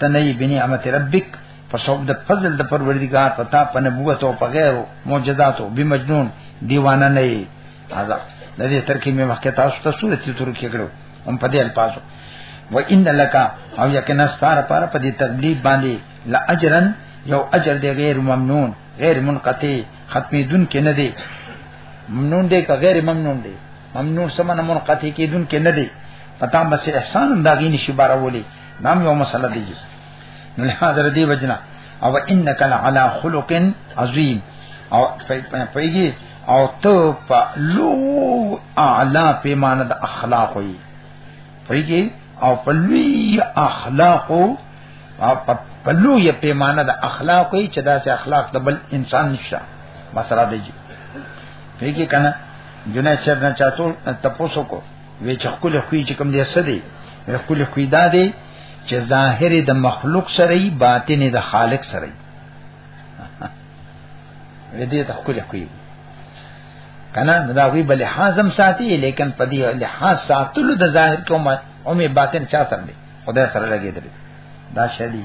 تنئی بنعمت ربک په سبب د فضل د پروردگار پتا په نبوت او په غیر معجزات او بمجنون دیوانه نه ای هاذا د دې ترکیب مې مخکې تاسو ته سورۃ تور کې کړو هم په دې الفاظو و ان لک او یقینا ستار پر په دې تبلیغ باندې لا اجرن یو اجر دی غیر ممنون غیر منقطع ختمې دن کې نه دی ممنون دی که غیر ممنون دی ممنون سمنه منقطع کیدون کې نه دی پتا بس احسان هم داګی نشي بارولې نام یو مسله دی نو حاضر دی وجنا او انک لعلى خلق عظیم او پیږي او ته په لو اعلی پیمانه د اخلاق وي پیږي او په لوی اخلاق او په لوی پیمانه د اخلاق وي چې دا سه اخلاق د بل انسان نشه مسره دی پیږي کنه جنې صاحب نه چاتو تاسو کو وی چې خپل خوې چې کوم دې سدي خپل خوې دا دی چې ظاهر د مخلوق سره ای باطن د خالق سره ای دې ته خپل خوې کنه دا وی بل حازم ساتي لیکن پدی لحاظ ساتلو د ظاهر کوم او می باطن چا سره دی خدای سره لګیدل دا شدی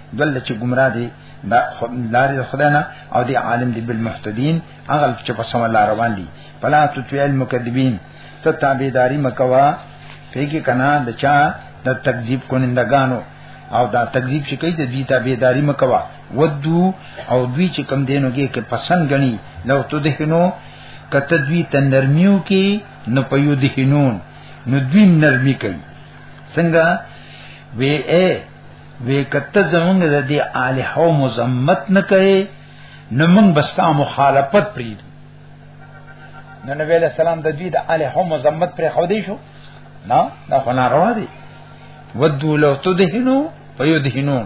دل چې گمراه دي دا لارې خدای نه او دی عالم دی بالمحتدین هغه چې په سم الله روان دي فلا تطیع المکذبین ته تابعداري مکوا پیګه کنا د چا د تکذیب کونندگانو او دا تکذیب چې کوي د دې تابعداري مکوا ودو او دوی چې کم دینو کې کې پسند غني لو تدهنو کته دوی تنرمیو کې نو پيو دهنون نو دوی نرمي کوي څنګه وی اے وی کته زمونږ د دې الہ او مزمت نه کوي نو موږ بستا مخالفت پرید نو نبی علیہ السلام د دوی د الہ او مزمت پر خو دی شو نه دا خو نه روا دی ودو لو تدهنو فیدهنو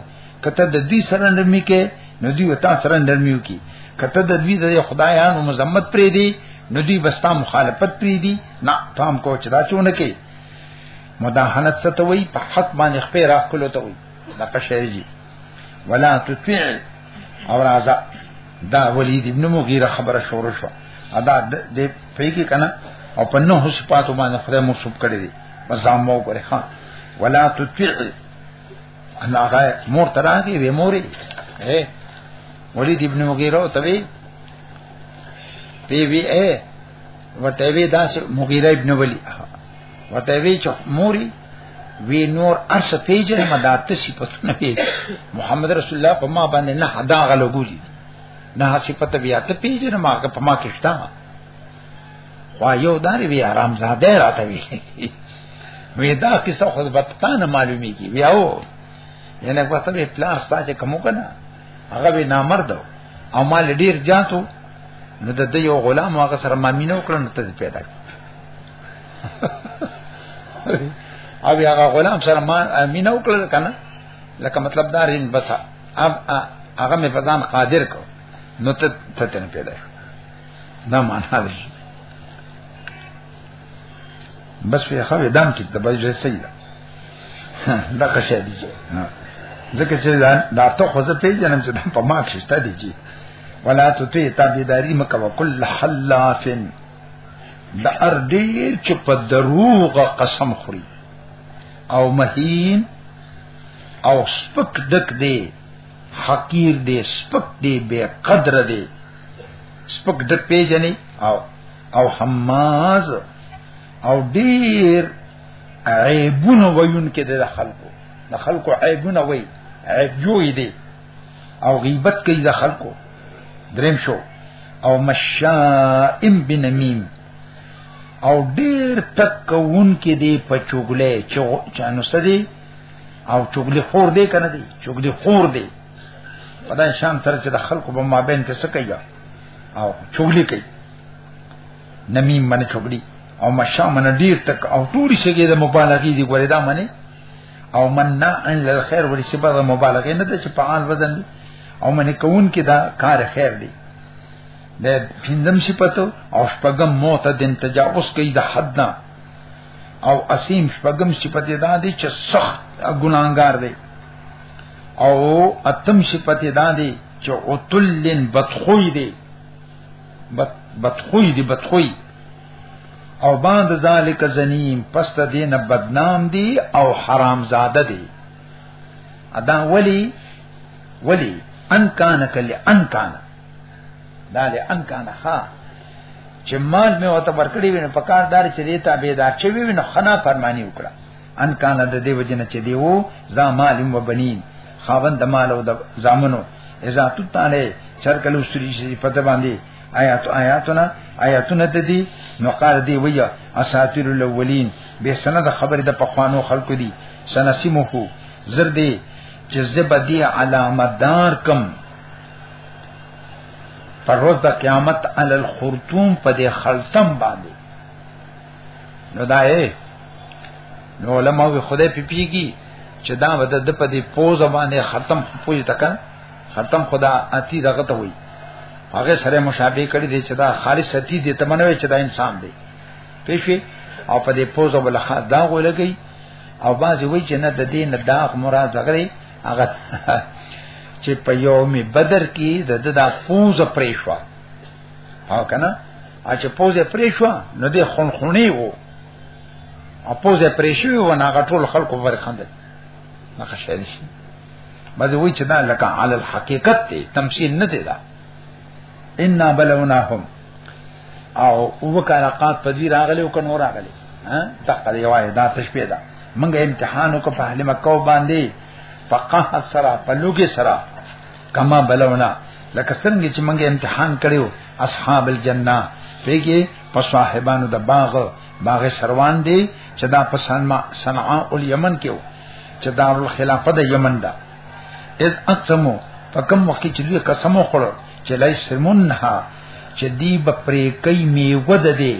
کته د دوی سره نرمي کې نو دوی وتا سره نرمیو کې کته د دوی د خدایانو مزمت پرې دی نو دوی بستا مخالفت پرې دی نه تام کو چدا چونه کې مداهنت ستوي په حق باندې خپې راخلو ته وي دا قشریږي ولا تطيع او راځه دا ولید ابن مغیره خبره شروع شو ادا د پیګه کنه او په نو صفاتو باندې خدای مو سب کړی دی مزام مو کرے ها ولا تطيع انا غا مور تراږي وی موري اے ولید ابن مغیره ته وی پی وی اے ورته وی داس مغیره ابن ولی وته وی چې موري وی نور ارس پیجن مدات صفت نه پیج محمد رسول الله په ما باندې نه حدا غلګولی نه صفت بیا ته پیجن ما په ما کې شتا وا یو دار وی آرام زاده راته وی وی دا کیسه خو به پتا نه معلومیږي بیا و ینه په تبه پلان ساجه کوم کنه هغه به نامرد او مال ډیر جاتو نو د یو غلام هغه سره مامینه وکړنه ته پیدا کړ او هغه غلام سره ما امین او کړل کنه لکه مطلب دا رین بس اب هغه مې فزان قادر کو نو ته ته تنه پیدا دا معنا دی بس وی خو دام ټیک د بل ځای صحیح ده دا که شه دي ځکه چې دا ته خو زه پیژنم چې دا په ما کې شته دي چې ولا تطيع تابعداري مکه وکل حلافن دا ار ډیر چې په دروغ قسم خوري او مهین او سپک دک دی حقیر دی سپک دی بے قدر دی سپک دک پیژنې او او حماز او ډیر عیبونه ویون کې د خلکو د خلکو عیبونه وی عیب جوړ دی او غیبت کوي د خلکو دریم شو او مشائم بنمیم او ډیر تکون کې دی په چوغلې چې چانو سدي او چوغلې خور دی کنه دی چوغلې خور دی په دا شان سره چې د خلکو په مابین کې څه کوي او چوغلې کوي نمیم باندې چوغلې او مشا من ډیر تک او ټول شګې د مبالغې دی ګورې دا معنی او منع ان للخير ولې چې په مبالغه نه ده چې په عام وزن دي او منې کون کې دا کار خیر دی د پندم صفاتو او شپږم موت د تجاوز کوي د حد نه او اسیم شپږم صفت دا دی چې سخت ګناګار دی او اتم صفت دا دی چې اوتلن بدخوی دی بدخوی دی بدخوی او باند ذالک زنیم پس د دین بدنام دی او حرام زاده دی ادا ولی ولی ان کان کل ان کان دا له ان کان ها چې مال مې وته ورکړی وینه په کار دار چې دیتا به دار چې وینه خنا فرمانی وکړه ان کان د دې وجنه چې دی وو ذا مال و بنین خاوند مال او د زامنو اذا تطاله چر کلو ستری شي په باندې آیات آیاتنا آیاتنا د دې نو قال دی ویا اساطیر الاولین به سند خبر د پخوانو خلقو دی سنسمو کو زر دی چې زب دی علامت دار کم پر روز د قیامت علی الخرطوم په دې خلطم باندې نو دا اے نو علماء خدای په پیږي چې دا ود د په دې پوز باندې ختم پوز تکا ختم خدا اتی دغه ته وای هغه سره مشابه کړی دی چې دا خالص اتی دی تمنوي چې دا انسان دی پېښې او په دې پوزو بل دا غولګي او بعضی وای چې نه د دې نه دا مراد لګري هغه چې په یوم بدر کې د دا پوز پرې شو او کنه ا چې پوز پرې شو نو دې خون خونی وو اپوزه پرې شو و نه غټول خلکو ورخندل مخه شې بعضی وای چې دا لکه علی الحقیقت دی تمثيل نه دی دا ان بلوناهم او وکړه قات په دې راغلی او کنو راغلی ها تقدر یو دا تشبیه ده منګه امتحان وکړ په اهل مکه باندې فقه سرا پلوګي سرا کما بلونا لکه څنګه چې منګه امتحان کړو اصحاب الجنه پیګه په صاحبانو د باغ باغ سروان دی چې دا په سنما صنعاء الیمن کې و چې دار الخلافه د یمن دا اس اقسمو په کوم وخت چې دوی قسم وکړ چې لای سرمنها چې دی به پرې کوي میوه ده دی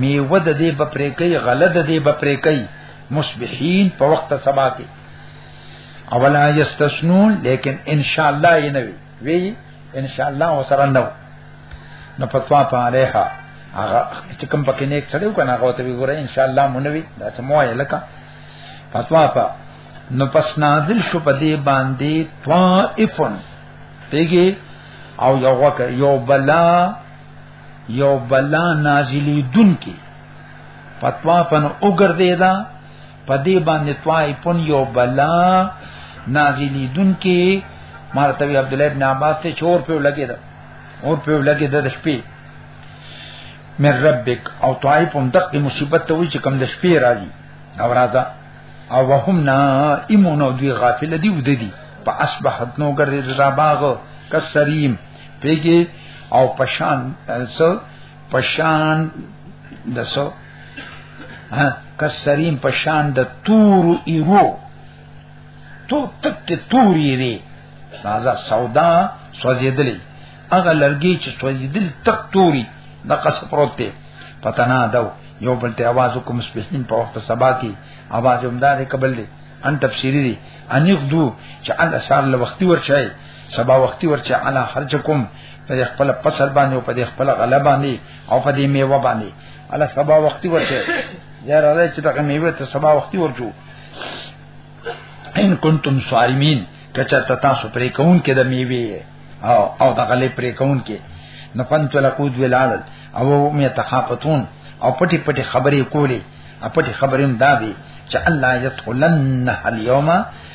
میوه ده دی به پرې کوي غله ده دی به پرې کوي مصبحین په وخت سبا کې اولا یستسنون لیکن ان شاء الله یې نوي وی ان شاء الله وسره نو نو فتوا په عليها هغه چې کوم پکې نیک سړی وکنه هغه ته وګوره ان شاء الله مونوي دا چې مو یې لکه فتوا په نو پس نازل شو په دې باندې طائفن پیږي او یو وک یو بلا یو بلا نازلی دن کی فتوا پن اوګر دیدا په دې باندې توای پون یو بلا نازلی دن کې مارتوی عبد الله ابن عباس ته چور په لګی دا اور په لګی دا د شپې من ربک او توای پون دغه مصیبت ته وی چې کم د شپې راځي او راځه او وهم نائمون او دوی غافل دی ودی دی په اصبحت نو ګرځي را باغ کسریم پیګي او پشان سو پشان دسو ها کسرین په شان د تور ایرو تو تک تور ایری نازا سودا سوځیدلې هغه لرګي چې سوځیدل تک توري د قص پروت دی پتنا دو یو بل ته आवाज وکم سپهین په وخت سبا کې आवाज هم دار قبل دی ان تفسیری دی ان یخدو چې الله سال له وختي ورچای سبا وختي ورچای علا خرجکم په خپل فصل باندې او په خپل غلبه باندې او په دې میوه باندې الله سبا وختي ورته یا راځي چې دغه میوه ته سبا وختي ورجو ان کنتم صارمین کچا تاسو پرې کون کې د میوه او او د غلې پرې کون کې نفنت لقود ولال او هم يتخافتون او پټي پټي خبرې کولې او پټي خبرې هم دادي چې الله يدخلن اليوم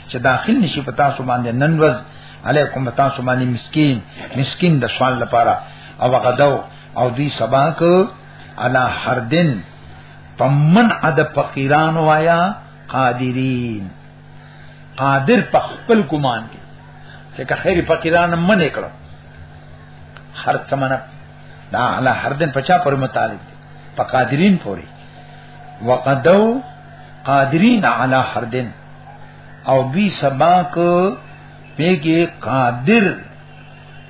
چې داخل نشي پتا سو باندې نن ورځ علیکم پتا سو باندې مسكين مسكين د سوال لپاره او غداو او دی سبا کو انا هر دن پمن عد فقیران وایا قادرین قادر په خپل ګمان کې چې که خیر فقیران منې کړو هر څمنه دا علا هر دن پچا پر متعلق دی په قادرین پوری وقدو قادرین علا هر دن او بی سبا کو پیګه قادر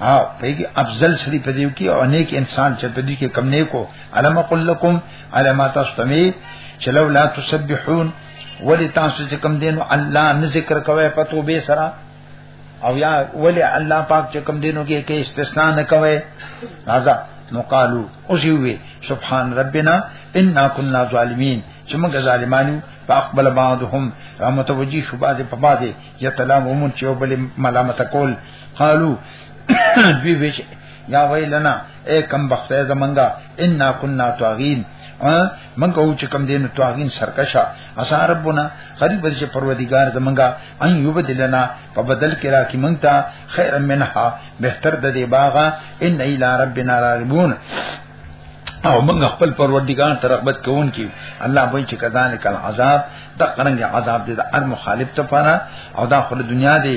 ها پیګي افضل سړي په دې کې او نیک انسان چې په دې کې کم نه کو علم قل لكم علامات استمي چې لو لا تسبحون ولي تاسو چې کم دینو الله نه ذکر کوي په توبه سره او یا ولي الله پاک چې کم دینو کې کې استثناء نه کوي راځه نو قالو اوس وی سبحان ربنا انا كنا ظالمين چې موږ ظالمانو فاقبل بعضهم را متوجي شو بعضه په بعضه یتلامون چې وبل ملامت کول قالو دوی ویش یا ویلنا اے کم بخته زمنګا ان كنا طاغین من کو چې کم دین توغین سرکشا اسا ربنا غریب چې پروردگار زمنګا ان یبدلنا په بدل کې را کې مونږ ته خیر منها بهتر د دې باغا ان الی ربنا راغبون او موږ خپل پروردگار ته رغبت کوون کی الله به چې کدان کل عذاب د قرنګ عذاب دې د ار مخالف ته پاره او دا خپل دنیا دې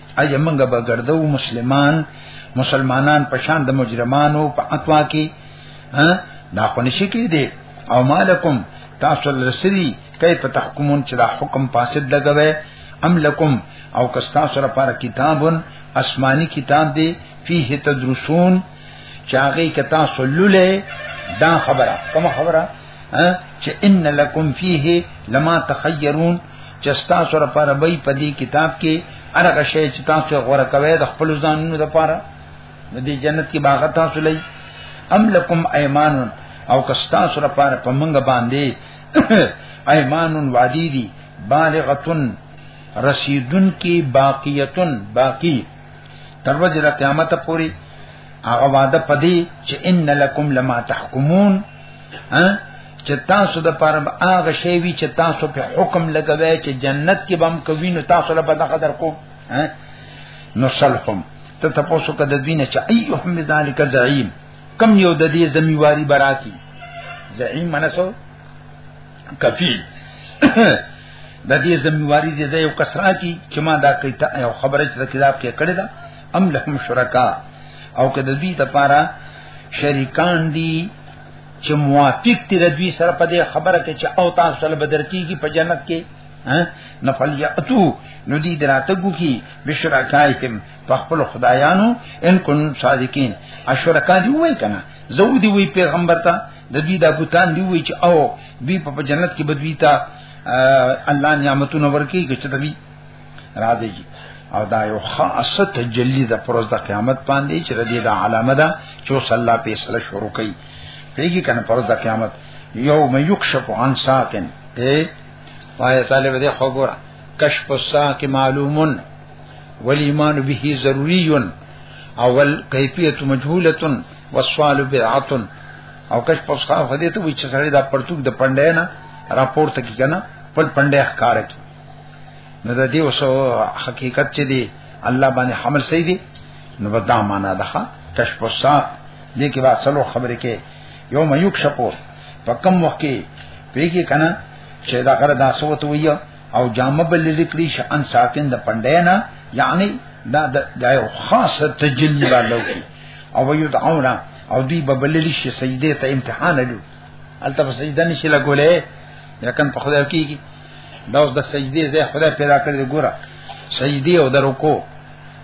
ایا موږ به ګرځو مسلمان مسلمانان په شان د مجرمانو په اقوا کې ها دا خو نشي کېدی او مالکم تاسو لرسری کیف تحکمون چې دا حکم فاسد لګوي ام لکم او کستا سره پر کتابن آسمانی کتاب دی فيه تدرسون چاغي کتا سلوله دا خبره کوم خبره چې ان لکم فيه لما تخيرون چې تاسو لپاره به په دې کتاب کې هرغه شی چې تاسو غوړه کوي د خپل ځانونو لپاره د دې جنت کې باغ تاسو لې ام لکم ایمان او کستا سره لپاره په منګ باندې ایمان وادی دی بالغتن رسیدن کی باقیتن باقی تر ورځې قیامت پورې هغه وعده پدې چې ان لکم لما تحکمون ها چې تاسو د پاره هغه شی وی چې تاسو په حکم لګوي چې جنت کې بم کوي نو تاسو له بده قدر کو ها نو سلفم ته تاسو کده دینه چې ايهم ذالک زعیم کم یو د دې زمیواری براتی زعیم منسو کفی د دې زمواري دې د یو کسرا کی چې ما دا کوي ته یو خبره چې کتاب کې کړی دا ام لهم شرکا او که د دې لپاره شریکان دي چې موافق تیر دوی سره په دې خبره کې چې او تاسو سره بدر کیږي په جنت کې نفل یاتو نو دې دراته ګو کی بشرکایهم په خپل خدایانو ان کن صادقین اشرکا دی وای کنه زو دی وی پیغمبر ته د دوی د بوتان دی وی چې او دوی په جنت کې بدوی ته الله نعمتونه ورکړي چې دوی راځي او دا یو خاصه تجلی د پروز د قیامت باندې چې د دې د علامه ده چې صلی الله په سره شروع کړي پیږي کنه پروز د قیامت یوم یکشف عن ساکن اے پای طالب دې خبره کشف الساک معلومن والایمان به ضروری اول کیفیت مجهوله وسوال بدعتن او کش پوسکا خدای ته وی چې سړی دا پرتوک د پندې نه راپورته کی کنه پل پندې ښکار کی نو د دې اوسو حقیقت چې دی الله باندې حمل صحیح دی نو بدا معنا ده کش پوسا دې کې با سلو خبره کې یوم یکشپو په کم وخت کې پیږي کنه چې دا غره دا سوت وی او جامه بل لیکلی ش ان ساکن د پندې نه یعنی دا د یو خاصه تجلی والو کې او ويدعون او دوی به بللی شي سجده ته امتحان لري الته په سجده نشي لګولې یکن په خدای کېږي دا اوس د سجدي زه خدای پیدا کړی ګوره سجدي او درکو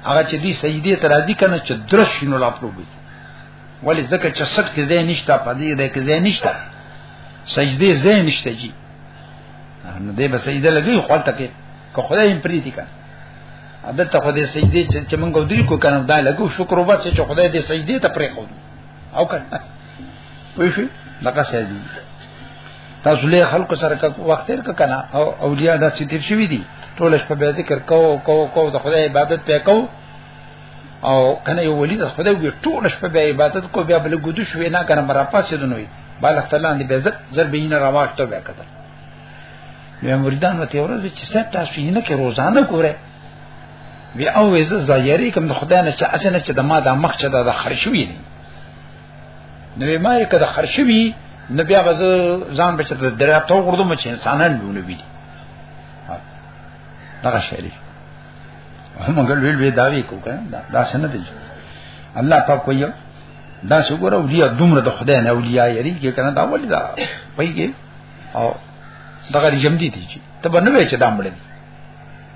هغه چې دې سجدي ته راضي کنه چې درش نو لا پروبي ولی ځکه چې سټ کې زه نشته پدې دې کې زه نشته سجدي زه نشته جی نو دې به سجده لګي خپل تکي که خدای هم پریدي کنه دلته خدای سجدي چې موږ درې کو کنه دا لګو شکر وبا چې خدای دې سجدي ته پرې خو او کنه وی شي لکه سجدي تاسو له خلق سره کا وخت تیر کنه او اولیاء دا ستیر شوی دي ټول شپه به ذکر کو کو کو د خدای عبادت په کو او کنه یو ولی د خدای وی ټول شپه به عبادت کو بیا بل ګدو شوی نه کنه مرا پاسې دنوي بالښت لاندې به زر زر بینه راوښته به کتل بیا مردان وته ورځ چې ست تاسو یې نه کې روزانه ګوره بیا او زه زایری کوم د خدای نه چې اسنه چې د ما د مخ چې د خرشوي نه نو ما یې کده خرشوي نو بیا به ځان بچته دراتو وردم چې انسانان لونه وي دغه شری هم غل ویل وی داوی کو کنه دا سنت دی الله پاک کوي دا شکر او دی دومره د خدای نه اولیاء یری کې کنه دا ولې دا پېږي او دغه جمع دي دي چې ته به نه وې چې دا مړ دي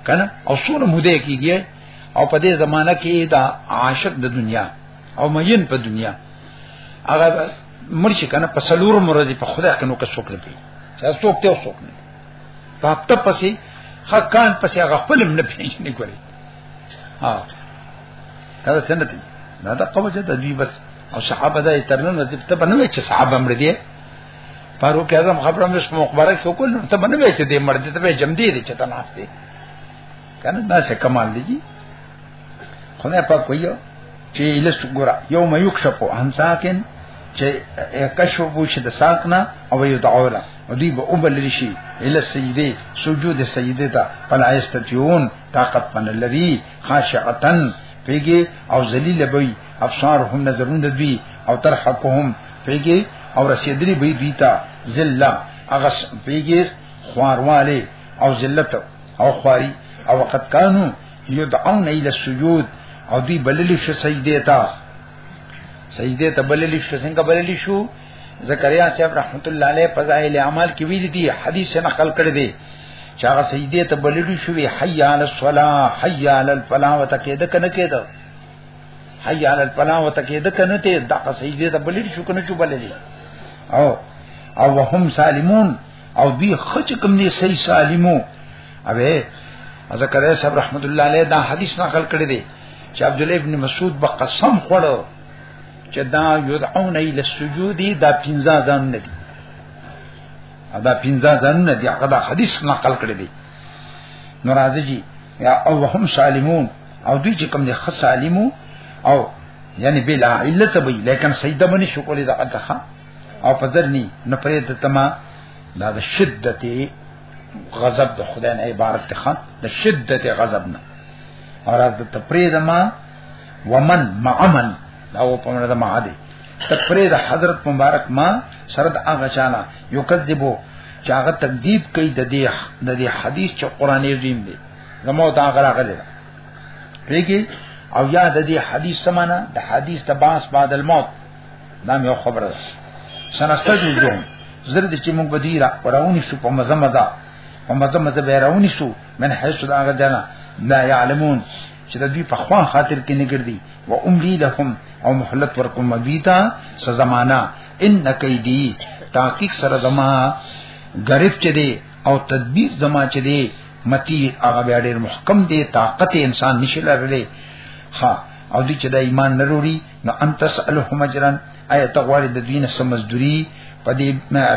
کنه او سونه موده کیږي او په دې زمانہ کې دا عاشق د دنیا او مین په دنیا هغه مرشي کنه په سلور مرضی په خدای کنو کې څوک نه پی چې څوک ته څوک نه په هفته پسې حقان پسې هغه خپل نه پیژنې کوي ها دا څنګه دي دا د قوم چې د دوی بس او صحابه د ترنن د تبنه چې صحابه مړ دي فاروق اعظم خبره مې په مخبره کې وکړ ته باندې به چې دې مرد ته به جمدی دي چې تناس دي کنه دا څه کمال دي جی خدای پاک ویو چې لس ګورا یو مې یکشفو هم ساکن چې کشف بو شي د ساکنا او یو دعوره او دی به اوبل شي اله سجده سجود سجده ته فلا استتیون طاقت من لري خاشعتن پیګي او ذلیل به ابصارهم نظرون دوی او ترحقهم پیګي او رسیدلی به دوی ته ذلہ اغس پیګي خوارواله او ذلت او خواري او وقت کانو یدعون الى السجود او دوی بللی شو سجده تا سجده ته بللی شو څنګه بللی شو زکریا صاحب رحمت الله علیه فضائل اعمال کې ویل دي حدیث نقل کړی دی چې هغه سجده ته بللی شو حی علی الصلاه حی علی الفلاح وتکیده کنه کېده حي على الفلاح وتکید کنه ته دغه سجده ته بلل شو کنه چې بلل او او وهم سالمون او بي خچ کوم نه صحیح سالمو اوه ذکر صاحب رحمت الله علیه دا حدیث نقل کړی دی چې عبد الله ابن مسعود به قسم خوړو چې دا یدعون الى السجود دا پنځه ځان نه دي دا پنځه ځان نه دي هغه دا حدیث نقل کړی دی ناراضی یا او هم سالمون او دوی چې کوم دي خص عالمو او یعنی بلا علت به لیکن سیدا بنی شو کولې دا اتخا او پذرنی نه پرې د تما دا د شدت غضب د خدای نه عبارت ته د شدت غضب نه اور از د تپرید ما ومن ما امن دا و په منځ ما دي تپرید حضرت مبارک ما سرد هغه چانا یو کذبو چې هغه تکذیب کوي د دې د دې حدیث چې قران عظیم دی زمو ته هغه راغلی پیږي او یا د دې حدیث سمانه د حدیث د باس بعد الموت دا یو خبره ده سنستجو جو زر دې چې موږ بدیرا پرونی شو په مزه مزه په مزه مزه به راونی شو من حیث دا هغه جنا لا يعلمون چې د دوی په خوا خاطر کې نګردي و املی لهم او مهلت ورکوم مبیتا سزمانہ ان کیدی تحقیق سره زما غریب چي دي او تدبیر زما چې دی متی هغه بیا ډیر محکم دی طاقت انسان نشي لرلی ها او دې چې د ایمان نروړي نو انت سالهم اجرن ایت غواړي د دین سم مزدوری په دې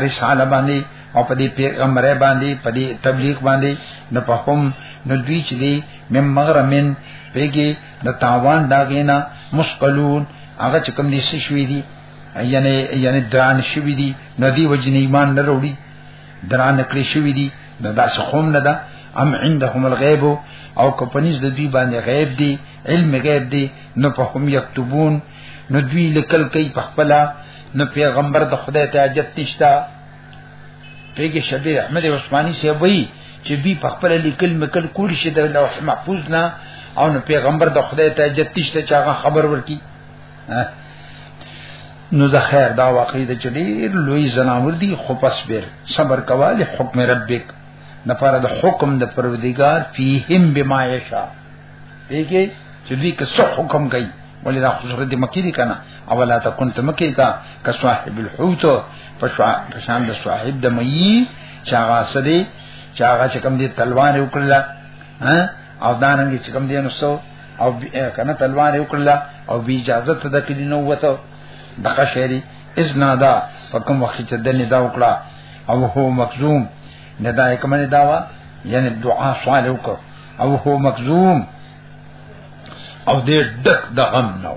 رساله باندې او په دې پیغمبر باندې په دې تبلیغ باندې نو په هم نو دوی چې دی مم مغرمن پیګي د تاوان داګینا مسقلون هغه چې کوم دي شوی دي یعنی یعنی دران شوی دي ندی وجنی ایمان نروړي درانه کړی شوی دی نو دا څه خوم نه ده ام عندهم الغیب او کپنیز د دوی باندې غیب دی علم غیب دی نو په هم یكتبون نو دوی لیکل کوي په خپل نو پیغمبر د خدای ته حاجت نشتا پیګه شبیر احمد عثماني سی وی چې دوی په خپل لیکل مکل کول شي د لوح محفوظ نه او نو پیغمبر د خدای ته حاجت نشته چې هغه خبر ورکړي نو زه خیر دا واقعي د چډیر لوی زناور دی خو پس بیر صبر کواله حکم ربک د پاره د حکم د پروردگار فیهم بما یشا دیږي چې دوی که څه حکم کوي ولې دا خسر دې مکی دي کنه او لا تکون ته مکی کا که صاحب الحوت پشان د صاحب د مئی چاغه سدي چاغه چې کوم دي تلوار وکړه او دانګي چې کوم دي نو او کنه تلوار یو کړل او بی اجازه ته د کلی نو وته دغه شری اذنا دا فکم وخت چې د ندا وکړه او هو مخزوم ندا یې کومه ندا وا یعنی دعا سوال وکړه او هو مخزوم او دې ډک د غم نو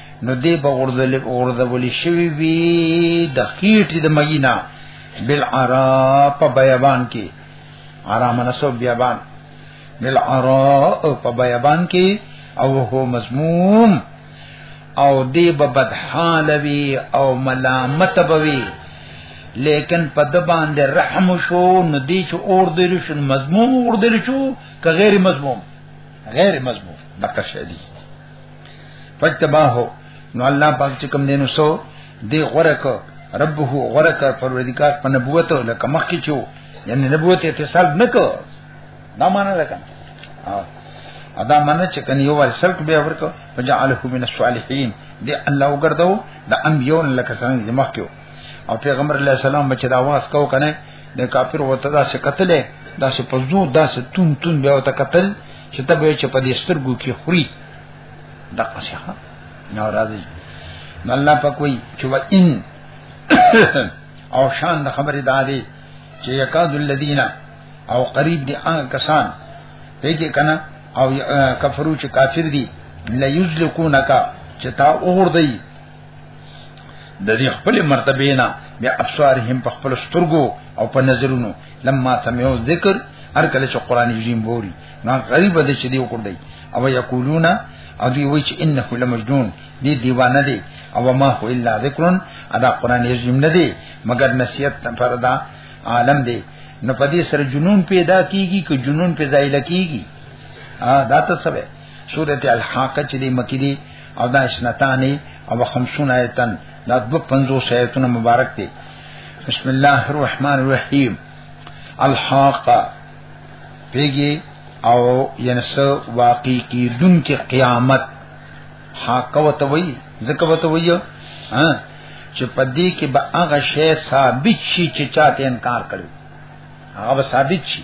نو دی به غرزل غرزول شوی وی د خېټې د مینا بالعرا په بیابان کې آرام نسو بیابان بالعرا په بیابان کې او هو مضموم او دی به بدحال وی او ملامت بوي لیکن په د باندې رحم شو نو دی چې اور دی شو مضموم اور دی شو که غیر مضموم غیر مضموم دغه شی دی فجتباه نو الله پاک چې کوم دینو سو دی غره کو ربه غره کر پروردگار په نبوت لکه مخکې چو یعنی نبوت اتصال نکو دا معنا ده کنه ادا منه چې کني یو ور سلک به ورکو فجعله من الصالحین دی الله وګرځاو د انبیون لکه څنګه مخکې او پیغمبر علیه السلام چې دا واس کو کنه د کافر وته دا څه قتل دا څه پزو دا څه تون تون به وته قتل چې ته به چې په دې سترګو کې خوري دا قصه نو راځي نو الله په کوئی چې و ان او شان د خبره دا دی چې یکاد الذین او قریب دي ان کسان پیږي کنه او کفرو چې کافر دي لا یذلکونک چې تا اور دی د دې خپل مرتبه نه بیا ابصار هم په خپل سترګو او په نظرونو لما سمعو ذکر هر کله چې قران عظیم ووري نو غریب دې چې دی وکړ دی او یقولون او دی وی چې انه لمجنون دی دیوانه دی او ما هو الا ذکر ادا قران عظیم نه دی مگر نصیحت فردا عالم دی نو پدې سره جنون پیدا کیږي که جنون پیدا لکیږي دا ته سبب سورته الحاقه چې د مکی دی او دا اسنتانی او خمسون آیتن دا دو پنزو سیتون مبارک دی بسم الله الرحمن الرحیم الحاقه پیگی او ینسو واقعی کی دن کی قیامت حاقه و توی ذکر و توی چې پدې کې به هغه شی ثابت شي چې چاته انکار کړو هغه ثابت شي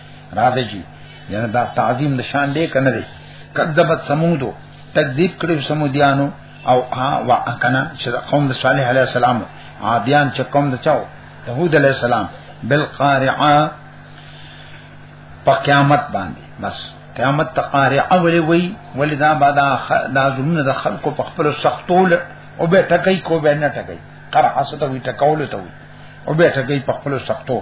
راځي چې یعنی دا تعظیم نشان دی کنه دی کذبت سمودو تکذیب کړو سمودیانو او ها وا کنه چې قوم د صالح علی السلام عادیان چې قوم د چاو داوود علی السلام بالقارعه په قیامت باندې بس قیامت تقارعه ولی وی ولی دا بعد دا زمونه د خلکو په خپل سختول او به ټکای کو به نه ټکای قرعه ست وی ټکول ته وی او به ټکای په خپل سختو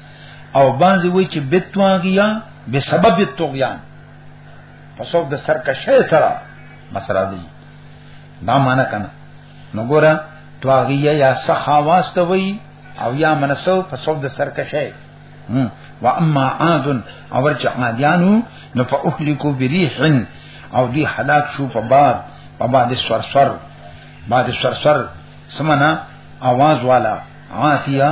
او باندې وای چې بتواغیا به سبب الطغیان پسو د سرکشه سره مسره دی دا معنا کنه نو ګوره تواغیه یا سخا واسطه وی او یا منسو پسو د سرکشه و اما عاد او چې عادیانو نو په اهلکو بریح او دی هلاک شو په باد په باد سرسر باد سرسر سمنا आवाज والا عاتیا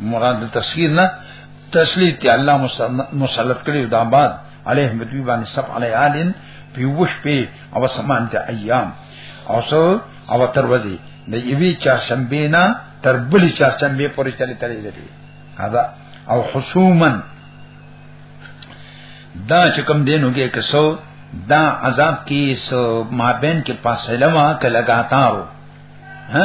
مراد تسخير نه تسلیت ته الله مسلط کړی دا بعد علیه مدوی باندې سب علی آلین پیوش پی او سمان ته ایام او سو او تر وځي د یوی چا شنبه نه تر بلی چا شنبه پورې چلی تللی دی هدا او حسوما دا چې کوم دینو کې کسو دا عذاب کې سو مابین کې فاصله ما کې لگاتارو ها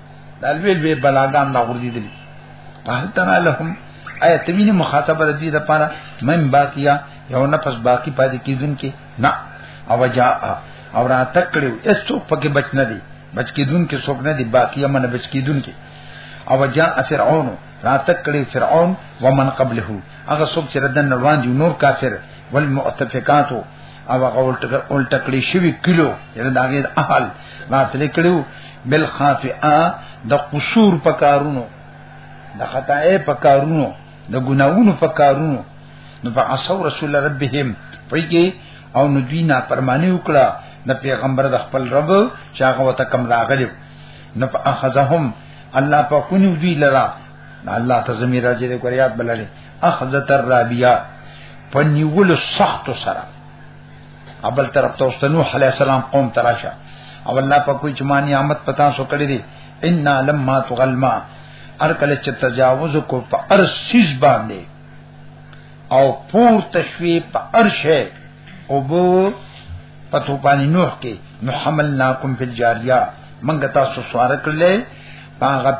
دا لوی لوی بلاګان لا ورزيدل فهل ترى لهم اي تمين مخاطبه دې د پاره من باقیا یو نفس باقی پاتې کیدون کې نه او جا او را تکړو ایسو پکې بچ نه دی بچ کیدون کې څوک نه دی باقی من بچ کیدون کې او جا فرعون را تکړو فرعون ومن قبله هغه څوک چې ردن روان دي نور کافر والمؤتفقاتو او هغه الټه کړی شوی کلو یعنی دا غیر اهل ما تل کړو بل خاطئه د قصور په کارونو د خطاې په کارونو د ګناوونو په کارونو نو په اسو رسول ربهم پېږي او نو دوی نه پرمانی وکړه د پیغمبر د خپل رب چې هغه وته کم راغلی نو په اخذهم الله په کونی دوی لرا الله ته زمير راځي د کوریات بللې اخذت الرابیا په نیول سخت سره ابل طرف ته واستنو علی السلام قوم تراشه او الله په کوئی چما نعمت پتا سو کړی دی ان لما تغلما ار کله چې تجاوز کو په ار سیز باندې او پور تشوی په ار شی او بو پتو پانی نوح کې نو حملناکم فی الجاریه منګه تاسو سوار کړلې هغه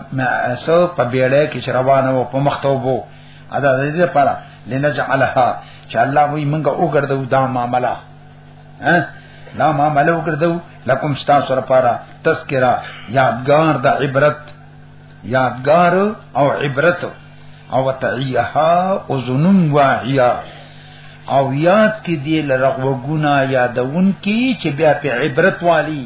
سو په بیړې کې روانه وو په مختوبو ادا د دې لپاره لنجعلها چې الله وي موږ وګرځو دا معاملې ها دا معاملې وګرځو لکم تاسو لپاره تذکرہ یادګار د عبرت یادګار او عبرت او تعیها او زنون واعیا او یاد کې دی لرغوګونه یادون کې چې بیا په عبرت والی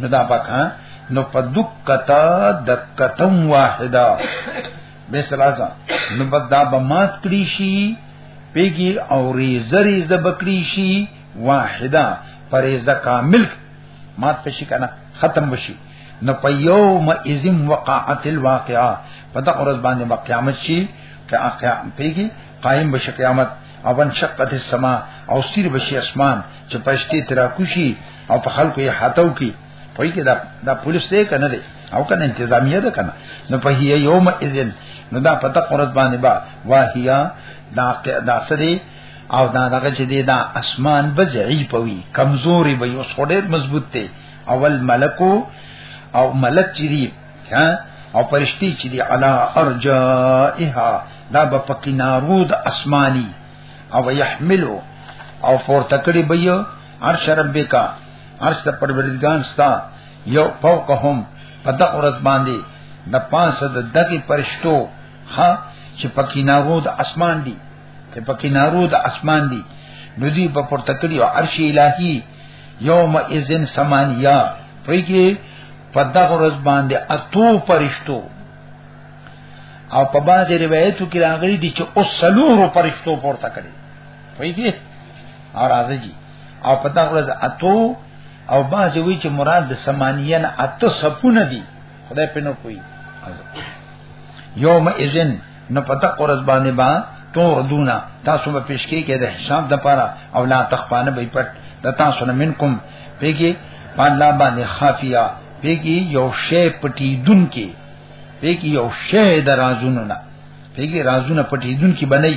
نو دا پکا نو په دکتا دکتم واحده به سلازا نو په دا به مات کړی شي پیګي او ریزه ریزه بکړی شي واحده پرېزه کامل مات پشي کنه ختم بشي نو په یوم اذم وقعت الواقعه په دغه ورځ باندې قیامت شي که قیامت پیګي قائم بشي قیامت او انشقت السما او سیر بشي اسمان چې پښتي ترا کوشي او په خلکو یې حاتو کی په کې دا دا پولیس دی کنه دی او کنه انتظامیه ده کنه نو په هي یوم اذن نو دا پته قرت باندې با واهیا دا دا سری او دا دغه چې دی دا اسمان بزعی پوي کمزوري وي اوس خډیر مضبوط دی اول ملکو او ملک چې دی ها او پرشتي چې دی علا ارجائها دا به پکې نارود اسماني او يحملو او پورته کړی به عرش ربک عرش د پروردگار ستا یو فوقهم په دغه ورځ باندې د پاسه د دغه پرشتو ها چې پکې نارو د اسمان دي چې پکې نارو د اسمان دي نو دی په پورته کړی او عرش الهی یوم اذن سمانیا پېږي په دغه ورځ باندې اتو پرشتو او په بعض روایتو کې راغلي دي چې اوس سلورو پرشتو پورته کړی وای دی او راځي جی او پتا ورځ اتو او باز وی چې مراد د سمانین اتو سپونه دي خدای په نو کوي یوم اذن نو پتا ورځ باندې با تور دونا تاسو به پیش کې کې د حساب د پاره او لا تخپانه به پټ د تاسو نه منکم پیګي الله باندې خافیا پیګي یو شی پټی دن کې پیګي یو شی د رازونو نه پیګي رازونه پټی دن کې بنئ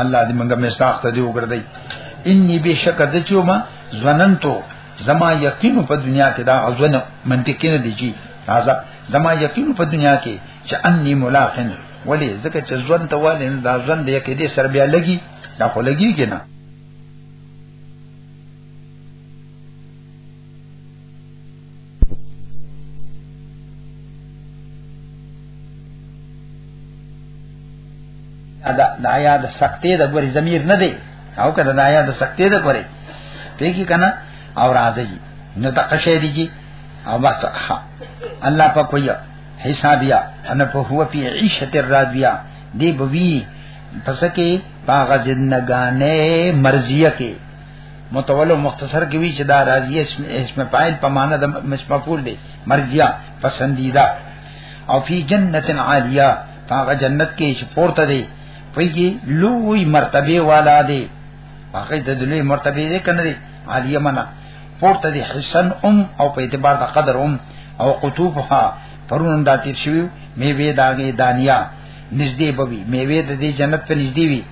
الله دې موږ مستاخ ته دی وګرځي انی بشک د چوما ظننتو زما یقین په دنیا کې دا ځون منطقي نه دی چی راځه زما یقین په دنیا کې چې انی ملاقن ولی ځکه چې ځون ته والي دا ځون دې کې دې سر بیا لګي دا خو لګي کنه دا د آیا د سختې د ګوري ضمیر نه دی او کله د آیا د سختې د ګوري پیږي کنه او راځي نو تقشه دیږي او بس ها الله په کوی حسابیا ان په هو پی عیشه الرادیا دی بوی پس کې باغ زندګانې مرضیه کې متولو مختصر کې وی چې دا راضی اسم اسم فاعل په معنا د مشمفول دی مرضیه پسندیده او فی جنت عالیه هغه جنت کې چې پورته دی پیږي لوی مرتبه والا دی هغه د لوی مرتبه دی کنه دی عالیه منا پورته دی حسن ام او په اعتبار د قدر ام او قطوفها پرون دا تیر شوی میوه داګه دانیا نږدې بوي میوه د دې جنت په نږدې وي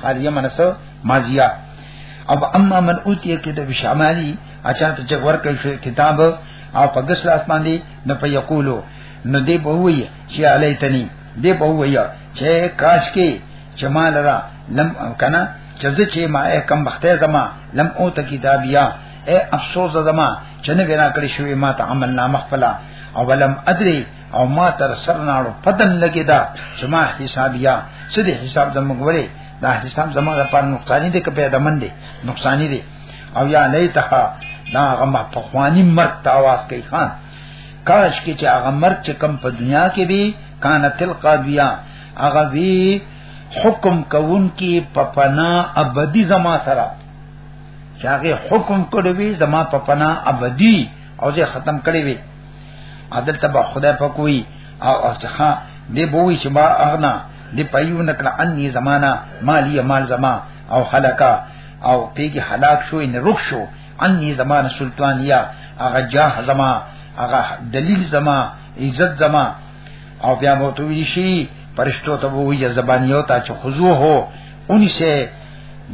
خالیه منسو مازیه او اما من اوتی کې د بشمالی اچا ته چې ورکه شو کتاب او په ګس لاس باندې نه په یقولو نو دی به وی چې علیتنی دی به وی چې کاش کې چې مال را لم کنا چې زه چې ما کم بخته زما لم او ته کتابیا اے افسوس زما چې نه وینا کړی شوی ما ته عمل نامه خپل او ولم ادري او ما تر سر ناړو پدن لګی دا چې ما حسابیا څه دې حساب د مګورې دا حساب زموږ لپاره نقصان دي که پیدا مند دي نقصان دي او یا نه ته دا غم په خوانی مرګ ته आवाज کوي خان کاش کې چې هغه مرګ چې کم په دنیا کې وي کان تل قاضیا هغه وی حکم کوون کې په پنا ابدی زما سره چې هغه حکم کړی وي زما په پنا ابدی او زه ختم کړی وي عدل تبع خدای په کوئی او ارچخا دی بووی چې ما اغنا دی پایو نکړه انی زمانہ مالی مال زما او حلقا او پیګي هلاک شو ان رخ شو انی زمانہ سلطانیا هغه جاه زما هغه دلیل زما عزت زما او بیا مو تو وی شي پرشتو ته وی زبانیو ته چې خضوع هو اونې سه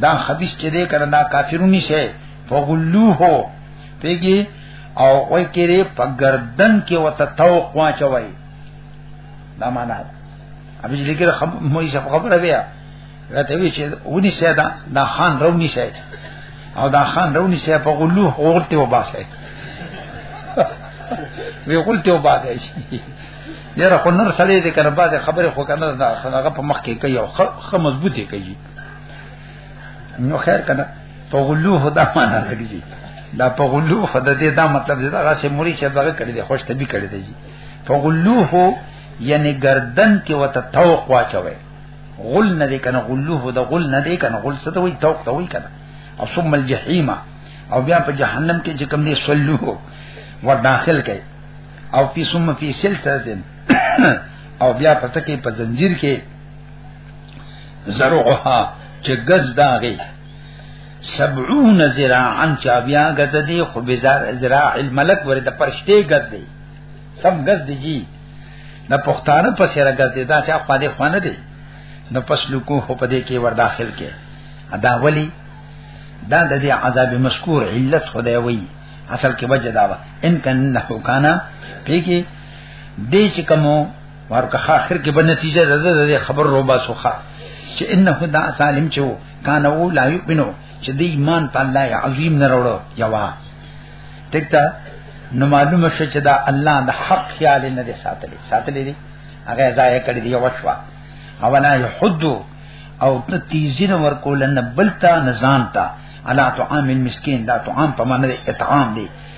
دا خبيث چې دې کړه دا کافرونی سه فغلوه پیګي او وای کړي په گردن کې وته توق واچوي دا معنا ده ابي ذکر خب مې څه خبره بیا راته وی چې ونی سه دا دا خان رونی سه او دا خان رونی سه په غلو اورته و باسه وی غلته و باسه یاره خو نور سړی دې کنه بعد خبره خو کنه دا هغه په مخ کې کوي او خه مضبوطی کوي نو خیر کنه په غلو خدا معنا لګی دا په غلو خدا دې دا مطلب دې دا چې موري چې دغه کړی دی خوش طبي کړی دی په غلو هو یعنی گردن کې وته توق واچوي غل نه دی کنه غلو هو دا غل نه دی کنه غل څه ته وي توق ته وي کنه او ثم الجحیم او بیا په جهنم کې چې کوم دې سلو ور داخل کړي او پی ثم فی سلسله او بیا پته کې په زنجیر کې زرعها چې غز داغي سبعون زراعن چابیا غز دی خو بزار زراع الملک ور د پرشته غز دی سم غز دی جی د پښتانه په سره غز دی دا چې په دې خوانه دی نو پس لکو هو په دې کې ور داخل کې ادا ولی دا د دې عذاب مشکور علت خدای وی اصل کې وجه دا و ان کنه کانا پیګه دې چې کومو ورکه اخر کې به نتیجه ده د خبر رو با سوخه چې انه دا سالم چې کان او لا یمنو چې د ایمان په الله عظیم نه وروړو یوا دته نو معلومه شو چې دا الله د حق خیال نه دی ساتلی ساتلی دی هغه ځای کړی دی وشوا او نه یحد او ته تیزین ورکول نه بلتا نزان تا علا طعام المسکین دا طعام په معنی اطعام دی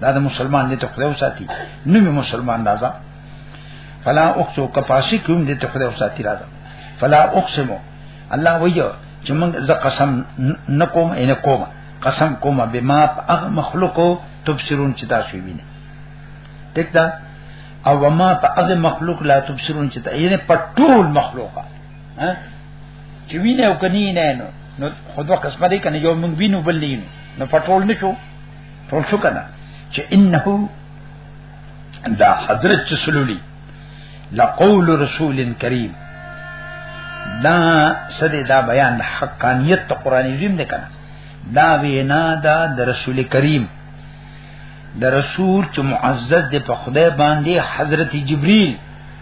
دا د مسلمان دې ته خدای وساتي نو می مسلمان راځه فلا اقسم کپاسی کوم دې ته خدای وساتي راځه فلا اقسم الله ویو چې موږ ز قسم نکوم ان کوم قسم کوم بما اغ مخلوقو تبصرون چې تاسو وینئ ټیک ده او وما په هغه مخلوق لا تبصرون چې ته یې په ټول مخلوقات ها چې وینه او کني نه نو نو خود وخت قسمت دی کنه یو مونږ وینو بل نه نو پټول نشو ټول شو کنه چې انه دا حضرت چې سلولي لقول رسول کریم دا سده دا بیان د حقانیت ته قران عظیم دی کنه دا وینا دا د رسول کریم د رسول چې معزز دی په خدای باندې حضرت جبرئیل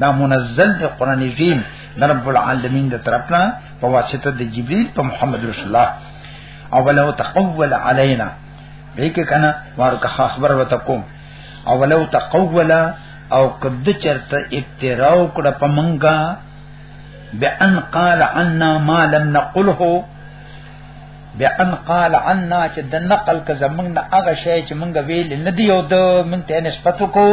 دا منزل د قران عظیم د رب العالمین د طرفنا په واسطه د جبرئیل په محمد رسول الله او ولو تقول علينا بیک کنه ورکه خبر وتقوم او ولو تقول او قد چرته ابتراء کړه په منګه بأن قال عنا ما لم نقله بأن قال عنا چې د نقل ک زمنګ نه هغه شی چې مونږ ویل نه دی او د مونږ ته نسبت وکړو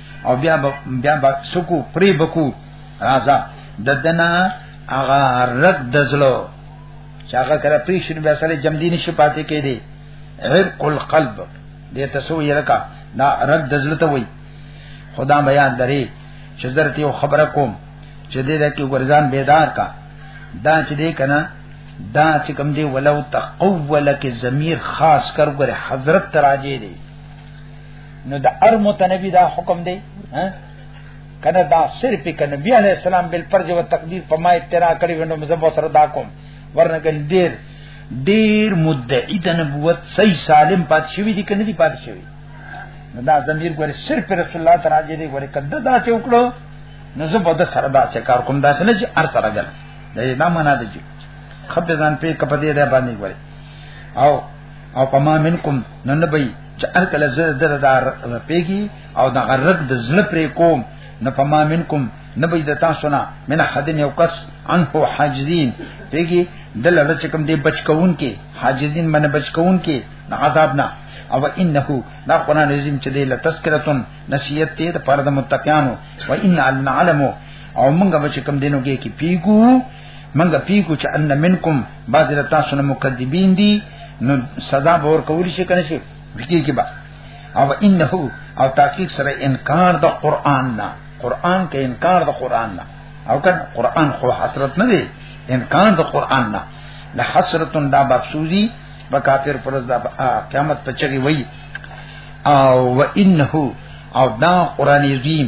او بیا با بیا با سکو پری بکو رازا ددنا اغا رد دزلو چې هغه کله پری شنو بیا سره جمدی نشي پاتې کې دي عرق القلب دې تاسو یې لکه دا رد دزلو ته وای خدا بیان درې چې درته یو خبره کوم چې دې د کې ورزان بیدار کا دا چې دې کنه دا چې کوم دی ولو تقولک ضمیر خاص کر ګره حضرت تراجه دی نو د ار متنبی دا حکم دی ها کنه دا صرف ک نبی علیہ السلام بل پر جو تقدیر په ما ابتلا کړی ونه مزب سره دا کوم ورنه ګل ډیر ډیر مدعی د نبوت صحیح سالم پات شوی دی کنه دی پات شوی نو دا زمیر ګور صرف رسول الله تعالی دی ګور کده دا چې وکړو نو زه به د سره دا چې کار کوم دا څنګه چې ار سره ګل دا نه معنا دی خپل ځان په کپدې را باندې ګور او او پما منکم نن به چې هر کله زه دردار پیږي او د غرق د زړه پرې کوم نه پما منکم نه به د تاسو نه من حد یو کس عنه حاجزین پیږي د لړ چې کوم دی بچ کون کې حاجزین من بچ کون کې نه عذاب نه او انه دا قران عظیم چې دی لتذکرتون نصیحت دی د فرد متقینو و ان علم او موږ به چې کوم دینو کې پیګو منګه پیکو چې ان منکم بعض له تاسو نه مکذبین دي نو صدا به ور کولی شي کنه شي وکي کې با او انه او تحقیق سره انکار د قران نه قران کې انکار د قران نه او کنه قران خو حسرت نه دی انکار د قران نه د حسرت دا بخصوصي په کافر پرز د قیامت په چغي وای او وانه او دا قران عظیم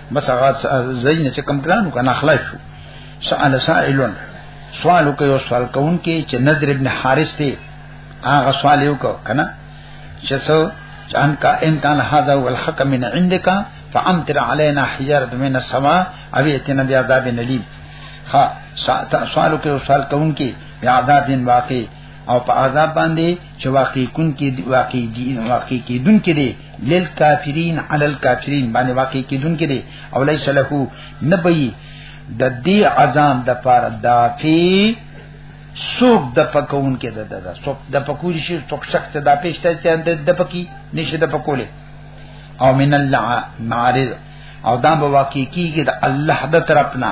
بس هغه زین چې کم ګرانو کنه خلاص شو سوال سائلون سوال کوي او سوال کوون کې چې نظر ابن حارث ته هغه سوال یو کو کنه چې سو ان کا ان کان هذا هو الحق من عندك فامطر علينا حجاره من السماء او اتنا بعذاب الیم ها سوال کوي او سوال کوون کې بیا عذاب واقع او په عذاب باندې چې واقعي کون کې واقعي دي واقعي کېدون کې دي لیل کافرین علی الکافرین باندې واقعي کېدون کې دي او لیس له نبی د دې عذاب د پاره دافي سوق د پکون کې ده ده سوق د پکول شي سوق شخص دا پېشته چې اند د پکی نشه د پکولې او من الله معارض او دا به واقع کیږي د الله د طرفنا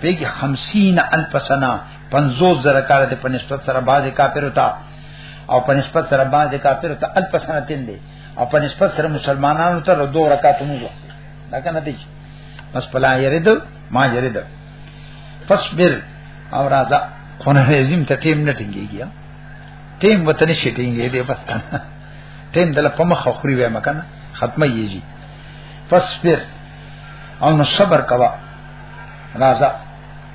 پیږي 50 الف سنه 50 زره کال د پنسپت سره باز کافر وتا او پنسپت سره باز کافر وتا الف سنه تل دي او پنسپت سره مسلمانانو ته دوه رکعات موږ دا کنه دي بس پلا یرید ما یرید فصبر او راځه خونه عظیم ته ټیم نه ټینګيږي ټیم وطن شي ټینګي دی بس کنه ټیم دل په مخ خوري وای مکنه ختمه یږي فصبر او نو صبر کوا راځه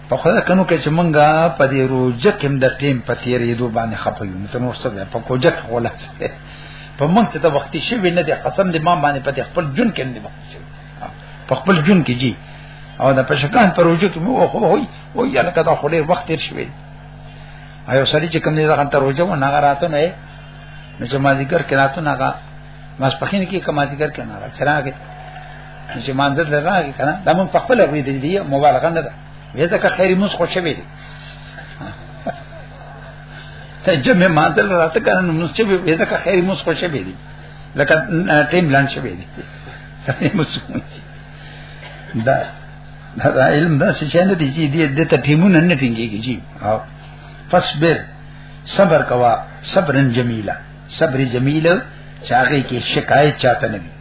په خدای کنو کې چې مونږه په دې روزه کې د ټیم په تیرې دوه باندې خپو نو ته نور څه په کوجه ولا په مونږ ته وختي شي نه دي قسم دې ما باندې په خپل جون کې نه وخت شي په خپل جون کې جی او دا په شکان پر روزه کې مو خو وای وای یا لکه دا خو ډیر وخت تیر شوی ایو سړي چې کوم دې ځان ته روزه و نه غراته نه نو چې ما ذکر کړه ته نه ماسپخین کې کما ذکر کنه را چرګه چې مانځه لراږي کنه دا مون په خپل وی دی مبالغه نه ده وېدا که خیر موږ خوشې وي ته چې مې مانځه لراته کنه نو چې وېدا که خیر موږ خوشې وي لکه ټیم لاند شوی دی سړی مسلمان دا دا علم دا څه چنه دی چې دې د ته ټیمونه نه ټینګيږي جی او فصبر صبر کوا صبرن جمیلا صبر جمیل چاغه کې شکایت چاته نه وي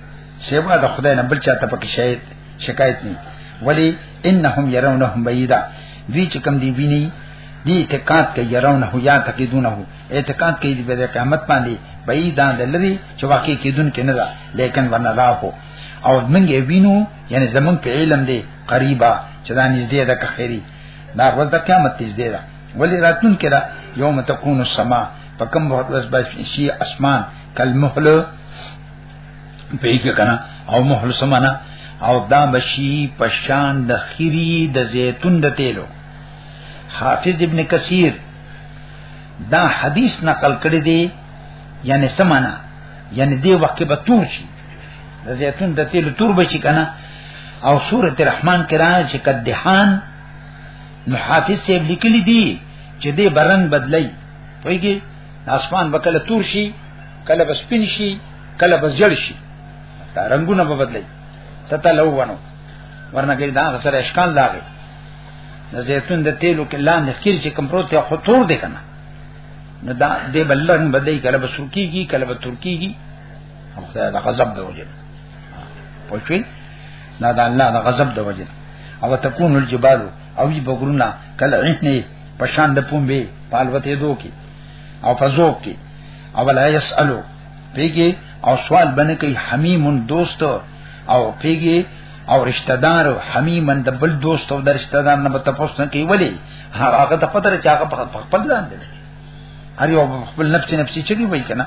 سیوا د خدای نه بل چاته پکې شاید شکایت نه ولی انهم يرونهم بعیدا دوی چې کم دی ویني دی اعتقاد کوي يرونه یا تقیدونه اعتقاد کوي د قیامت باندې بعیدا د لری چې واقع کیدون کې نه ده لیکن ورنه لا هو او منګه وینو یعنی زمون په علم دی قریبا چې دا نږدې ده که خیری دا ورځ د قیامت نږدې ده ولی راتون کړه یوم تکون السما په کوم وخت بس بس شي اسمان کل مهل پیګه کنه او مهل سمانا او دا بشي پشان د خيري د زيتون د تیلو حافظ ابن کثیر دا حدیث نقل کړی دی یعنی سمانا یعنی دی وخت به تور شي د زیتون د تیل تور بچی کنه او سوره الرحمن کې راځي چې کدهان نو حافظ صاحب لیکلی دی چې دې برنګ بدلی وایي اسمان وکړه تور شي کله بس پین شي کله بس جړ شي دا رنگونه په بدلی تته لوونو ورنه کې دا سره اشکال لاغی د زیتون د تیلو کې لاندې خیر چې کم پروت یا خطور دی کنه نو دا دې بلرن بدلی کله بس سرکیږي کله بس ترکیږي او خدای د غضب د وجه پوښوي نه د الله د غضب د وجه او تكون الجبال او یې بغرونه کله عینه پشان د پومبه پالوته دو کې او فزوق کې او لا يسالو پیګي او سوال بنه کوي حمیم دوست او پیګي او رشتہ دار حمیمن د بل دوست او د رشتہ دار نه تپوس نه کوي ولی هغه ته پتر چاغه په خپل ځان دی هر یو خپل نفس نفسي چګي وای کنه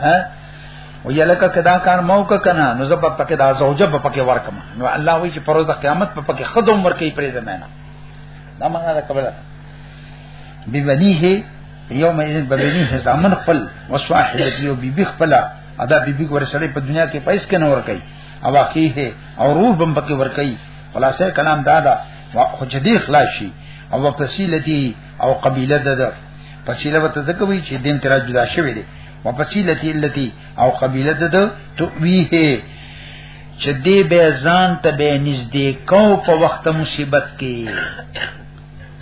ها و یلکه کدا کار مو ک کنه نو زب پکې دا زوجه په پکې ورکم نو الله وی چې پروز د قیامت په پکې خد عمر کې پرې زمانہ دا معنا دا قبل بی بنیه یوم اذن ببنیه زامن خپل وصاحبتی او بی بی خپل ادا بی بی ور سره په دنیا کې پیسې کنه ور کوي او اخیه او روح بم پکې ور کوي خلاصې کلام دادا خو جدي اخلاص شي او وسیلتی او قبيله د پسیله وته ځکه وی چې دین تر جدا شوی دی و پسیلتی التی او قبیله د تو ویه چې دې به ځان ته به نږدې کو په وخت مصیبت کې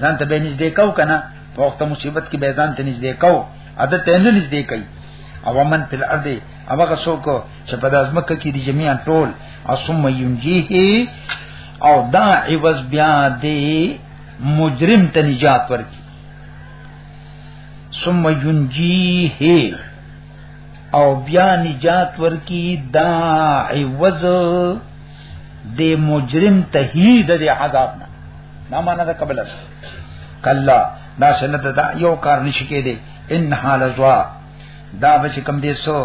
ځان ته به نږدې کو کنه په وخت مصیبت کې به ځان ته نږدې کو عادت ته نه نږدې کوي او من په الارض او هغه څوک چې په داسمکه کې دي جميعا ټول اسم ينجيه او دا عوض بیا دی مجرم ته نجات ورکړي ثم ينجيه او بیا نجات ورکی دا عوض د مجرم تهید د عذاب نه نه معنا دا قبل کلا دا سنت دا یو کار نشی کېده ان حال زوا دا بچ کم دې سو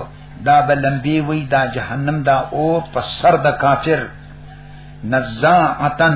دا بلمبي وی دا جهنم دا او پسر د کافر نزاعتن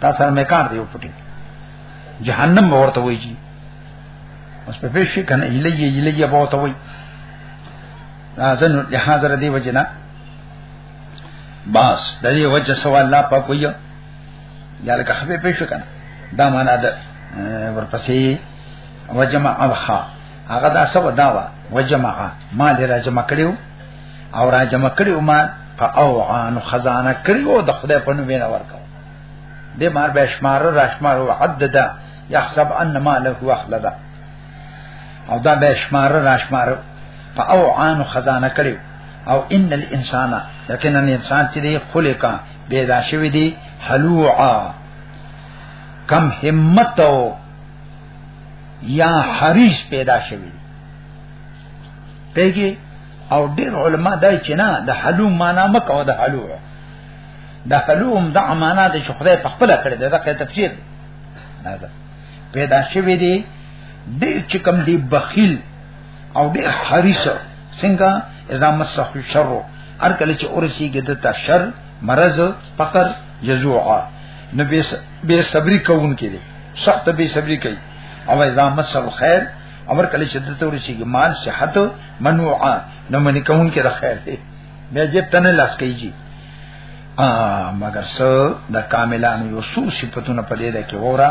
تا سره مې کار دی پټي جهنم ورته وایي چې اوس په پیښې کنه الیه الیه به ورته وایي راځن له حاضر دی وجنا باس د دې وجه سوال لا پاک وایي یا لکه خبره پیښې کنه دا معنا ده ورپسې وجمع الخا هغه دا سو داوا وجمع ما لري جمع کړیو او را جمع کړي ما په او عن خزانه کړي او د خدای په نوم نه ورکو د مار به شمار را شمار او عدد يحسب ان ما له اخلد او دا به شمار را شمار په او عن خزانه کړي او ان الانسان یقینا انسان چې دی خلقا پیدا شوی دی حلوعا کم همت او یا حریص پیدا شوی دی پیږي او ډیر علما دا چې نه د حلوم معنا مکو د حلو د حلوم د معنا د شخړې په خپل کړی دا قه تفسیر نه پیدا شوی دی ډیر چې کم دی بخیل او ډیر حریص څنګه اذا مسخ شر هر کله چې اورسیږي د تا شر مرض فقر جزوعا نو به صبري کوون کې دي سخت به صبري کوي او اذا مسخ خیر امر کله چې دته ورسیږي مال صحت منوعا نو منی کوم کې راخیر دی بیا جیب تنه لاس کوي ا مگر سو د کاملانو یو سو صفاتونه په دې ده کې وره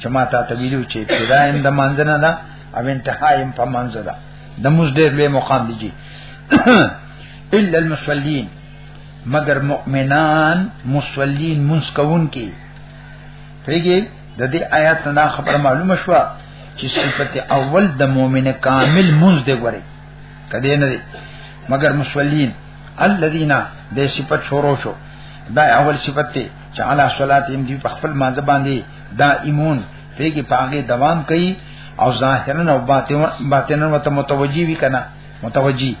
چې ما ته تویلو چې ابتدا هم د منځنه ده او انتها هم په منځ ده د موږ ډېر لوی مقام دی الا المصلين مگر مؤمنان مصلين منسکون کې پیږي د دې آیات نه خبر معلومه شو چې صفت اول د مؤمن کامل منځ دی غوري کدی نه دی مگر مسولین الذين د صفت شروع شو دا اول صفت ته چې علی صلات ام دی په خپل ماده باندې دا ایمون پیږي پاګه دوام کوي او ظاهرا او باطنا باطنا متوجي وی کنه متوجی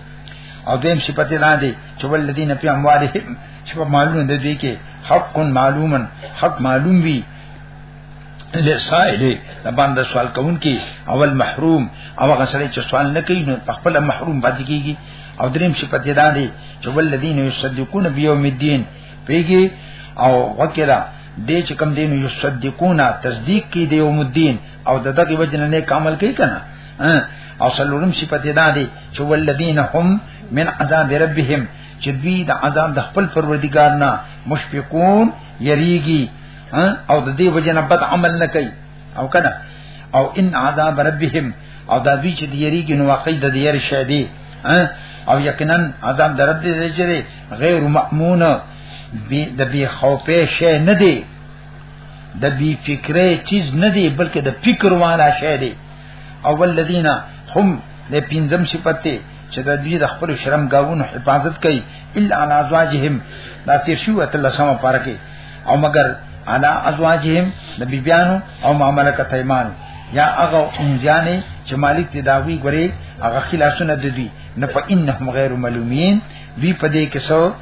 او دیم صفت دا دی چې ولذین فی اموالهم چې په مالونو د دوی کې حق معلوما حق معلوم وی لسائل د باندې سوال کوون کې اول محروم او هغه سره چې سوال نه کوي نو خپل محروم باندې کیږي او دریم صفت دا دی چې ولذین یصدقون بیوم الدین پیږي او وکړه دې چې کم دین یصدقون تصدیق کوي د یوم الدین او د دغه وجه نه نیک عمل کوي کنه او سلورم صفت دا دی چې ولذین هم من عذاب ربهم چې دوی د عذاب د خپل پروردگار نه مشفقون یریږي او د دې وجه نه بد عمل نه کوي او کنه او ان عذاب ربهم او دا دوی چې د یریږي نو واقع د دې یری شه دی او یقینا عذاب د رب دې چې غیر مأمون د بی خوفه شه نه دی د بی فکرې چیز نه دی بلکې د فکر والا شی دی او ولذین هم د پینځم صفت ته چې د دوی د خپل شرم گاونو حفاظت کوي الا علی ازواجهم دا تیر شو ته لسمه پاره کې او مگر علی ازواجهم د بیبیانو او معاملې کتایمان یا هغه انجانې چې مالک ته داوی غوري هغه خلاصونه د دوی نه په انهم غیر ملومین وی په دې کې سو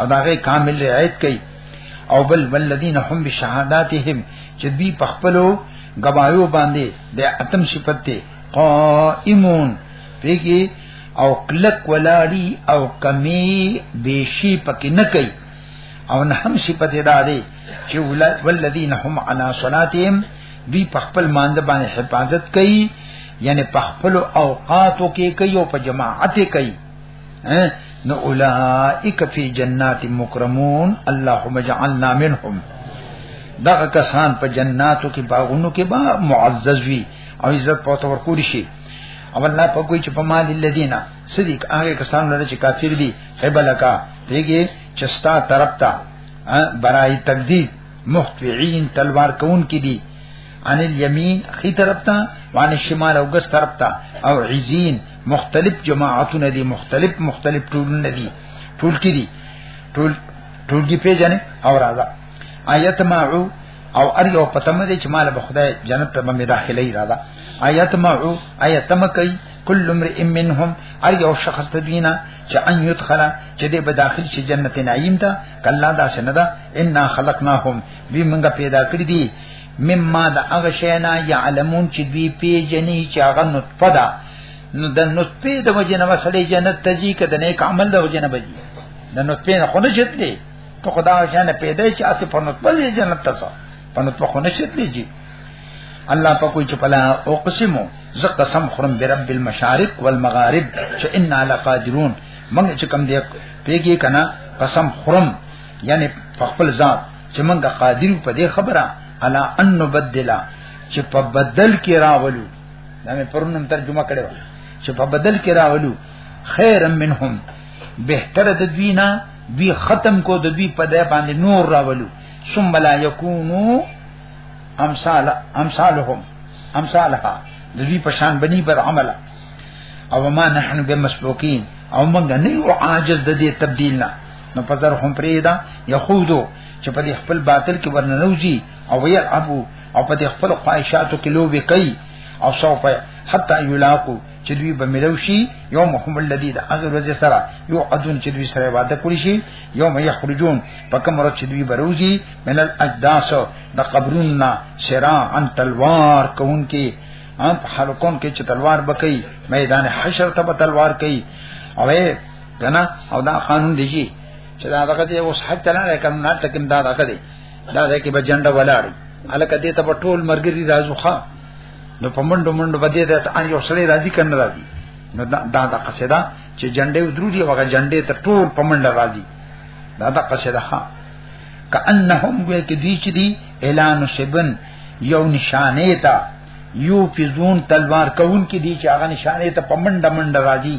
او دا غي کامل رعایت کوي او بل والذین هم بشهاداتهم چې دوی په خپلو گوايو باندې د اتم صفت ته قائمون پیږي او کلک ولاړی او کمی بیشی پکې نه کوي او نه هم صفت ادا دی چې ولذین هم علی صلاتهم دی په خپل مانده باندې حفاظت کوي یعنی په خپل اوقاتو کې کوي او په جماعت کوي نو اولائک فی جنات مکرمون اللهم اجعلنا منهم دغه کسان په جناتو کې باغونو کې با معزز وي او عزت په تور کول شي او الله په کوئی چې په مال الذین صدیق هغه کسان لري چې کافر دي قبلکا پیږي چستا طرف ته برای تقدیر مختوعین تلوار کون کی دي عن الیمین خی طرف ته وان الشمال او ګس طرف ته او عزین مختلف جماعتونه دي مختلف مختلف ټولونه دي ټول کې دي ټول ټول کې پیژنې او راځه آیت ماعو او ار یو پتم دې چې مال به خدای جنت ته به داخلي راځه آیت ماعو آیت مکای کل امرئ منهم ار یو شخص ته دینا چې ان يدخل چې دې به داخل شي جنت نعیم ته کله دا سندا ان خلقناهم به موږ پیدا کړی دي مما د هغه شینا یعلمون چې دوی پیجنې چې هغه نطفه ده نو د نطفه د وجه نه وسړې جنت ته ځي کده نیک عمل د وجه نه بځي د نطفه نه خو نه شتلې ته خدا شانه پیدا چې اسه په نطفه دې جنت ته ځه په نطفه خو نه شتلې جی الله په کوئی چې پلا او قسمو ز قسم خرم برب المشارق والمغارب چې ان علی قادرون موږ چې کم دې پیګي کنا قسم خرم یعنی په خپل ذات چې موږ قادر په دې خبره الا ان نبدلا چې په بدل کې راولو دا مې پرونم ترجمه کړو چې په بدل کې راولو خیر منهم بهتر د دوی نه دوی ختم کو د دوی په دې باندې نور راولو ثم لا یکونو امثال امثالهم امثالها د دوی په شان بنی پر عمله او ما نحن بمسبوقین او موږ نه یو عاجز د دې تبديل نه نو په زر هم پریدا یخودو چې په خپل باطل کې ورننوځي او وی ابو او په خپل خواهشاتو کې لوبي کوي او سوف حتا یلاقو چې دوی به ملو شي یوم هم الذی د هغه ورځ سره یو عدن چې دوی سره وعده کړی شي یوم یخرجون په کوم ورځ چې دوی بروزي من الاجداس د قبرنا سرا ان تلوار کون کې ان حلقون کې چې تلوار بکئی میدان حشر ته تلوار کوي او کنه او دا قانون دی جی چې دا دغه دی اوس حج تلان کم نه تکم دا دغه دی دا د کې بجنډه ولاړی الکه دې ته په ټول مرګري راځو ښا نو په منډو منډو باندې ته ان یو سړی راځي کنه راځي نو دا دا, دا قصیده چې جنډې ودرو دی هغه جنډې ته ټول په منډه راځي دا دا قصیده ښا کأنهم ګویا کې دی چې دی اعلان شبن یو نشانه تا یو فزون تلوار کون کې دی چې هغه نشانه ته په منډه منډه راځي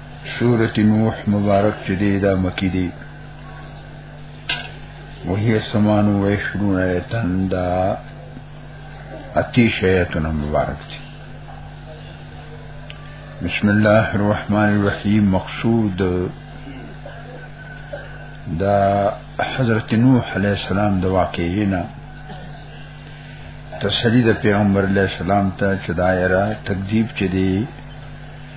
سورة نوح مبارک چې دی دا مکی دی وهي سمان و عشرون آیتن دا اتیش آیتن مبارک دی بسم الله الرحمن الرحیم مقصود دا حضرت نوح علیہ السلام د واقعینا تسلی د پیغمبر علیہ السلام ته چې دایره تکذیب چې دی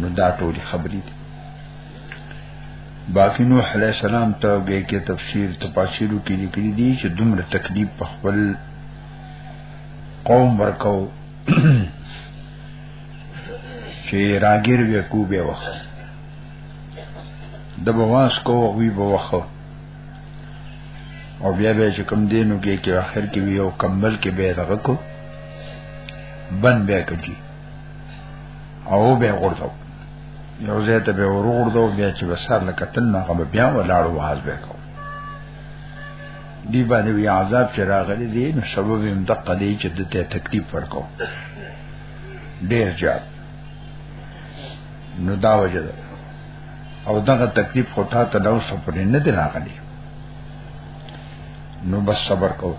نو دا ټول خبرې دي باقی نوح علیہ السلام ته به کې تفسیر تفاسیرو کې لیکلي دي چې دومره تکلیف په خپل قوم ورکاو چې راګیر به کو به وخت د بواس کو وی به وخت او بیا به چې کم دینو کې کې اخر کې یو کمبل کې به دغه کو بند به کوي او به ورته یو ځای ته به ورغړدو بیا چې وسار لکتل نه غو بیا ولاړ واز به کو دی باندې وی عذاب چې راغلی دی نو سبب هم د قلی چې د ته تکلیف ورکو ډیر زیات نو دا وجه ده او دغه تکلیف خو تا ته نو سپرین نه دی راغلی نو بس صبر کو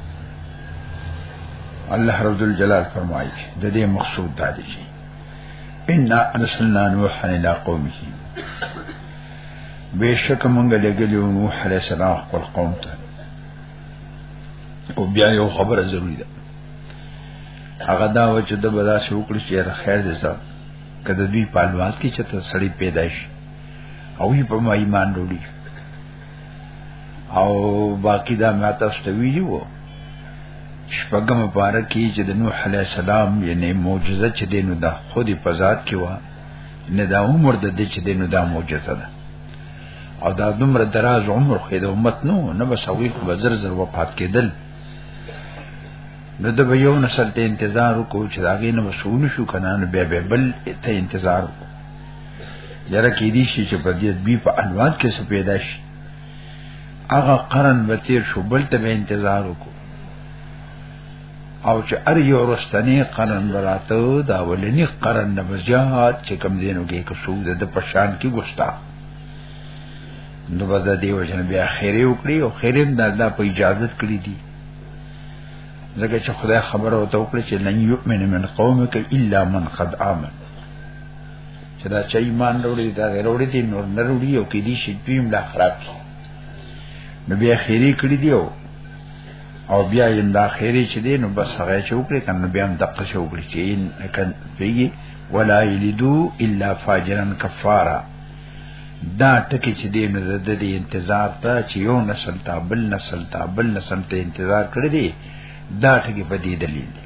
الله رب الجلال فرمایي د دې مقصود دا دی چې ان ارسلنا نوح الى قومه بشک مونږ لګلی نوح علیہ السلام خپل قوم ته او بیا یو خبره ضروری ده هغه دا و چې د بلا شو کړی چې خیر دې سره کده دوی پالوات کې چې ته سړی پیدا شي او یې په ما ایمان وروړي او باقی دا ما تاسو ته ویلی وو شپږم پاره کې چې د نوح علی السلام یعنی معجزه چې دینو دا خودي په ذات کې و نه دا عمر د دې چې دینو دا معجزه ده او دا دومره دراز عمر خو د امت نو نه بس هغه خو زر زر وفات کېدل نو د یو نسل ته انتظار وکړو چې دا غي نه مسول شو کنه نو بیا به بل ته انتظار وکړو یره کې دي شي چې په دې دوی په انواد کې څه پیدا شي هغه قرن به تیر شو بل ته به انتظار وکړو او چې ار یو رستنی قرن براته دا ولنی قرن نه بزیات چې کم دینو کې کو شو د پشان کې ګوشتا نو بده دی وجن بیا خیره وکړي او خیره د الله په اجازه کړی دي ځکه چې خدای خبره وته وکړي چې لن یؤمن من قومک الا من قد آمن چې دا چې ایمان وروړي دا غیر وروړي دي نور نه وروړي او کې دي شي دوی هم دا خراب دي نو بیا خیری کړی دیو او بیا یم دا خیری چې دی نو بس هغه چې وکړي کنه بیا هم دقه چې وکړي چې ان کن پیږي ولا یلدو الا فاجرا کفارا دا ټکی چې دی نو د دې انتظار ته چې یو نسل ته بل نسل ته بل نسل ته انتظار کړی دی دا ټکی په دې دلیل دی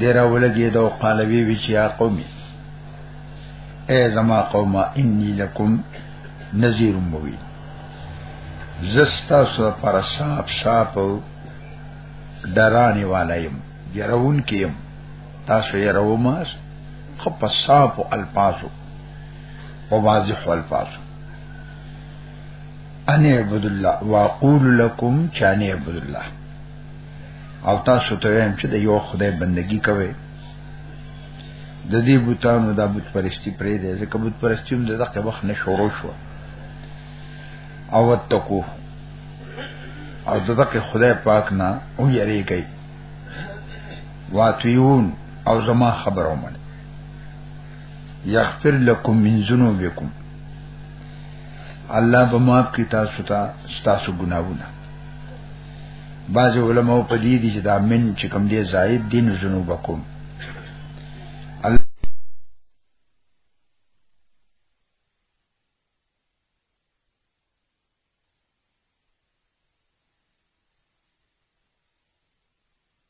دیر اولګي دو قالوی وی چې یا قومي اے زما قومه انی لکم نذیر مبین زستا سو پر صاحب صاحب ډرانی والایم يرون کیم تاسو يروم خپ صاحب الفاظو او واضح الفاظو ان عبد الله واقول لكم چاني عبد الله او تاسو ته وایم چې د یو خدای بندگی کوئ د دې بوتانو د بت پرستی پرې دی ځکه بت پرستی هم د دغه وخت نه شروع شو او تکو او دغه خدای پاک نه او یریږي واتیون او زما خبرو من یغفر لكم من ذنوبكم الله بماپ کی تاسو ته تاسو ګناونه بعض علماء په دې دي چې دا من چې کوم دی زائد دین جنوبکم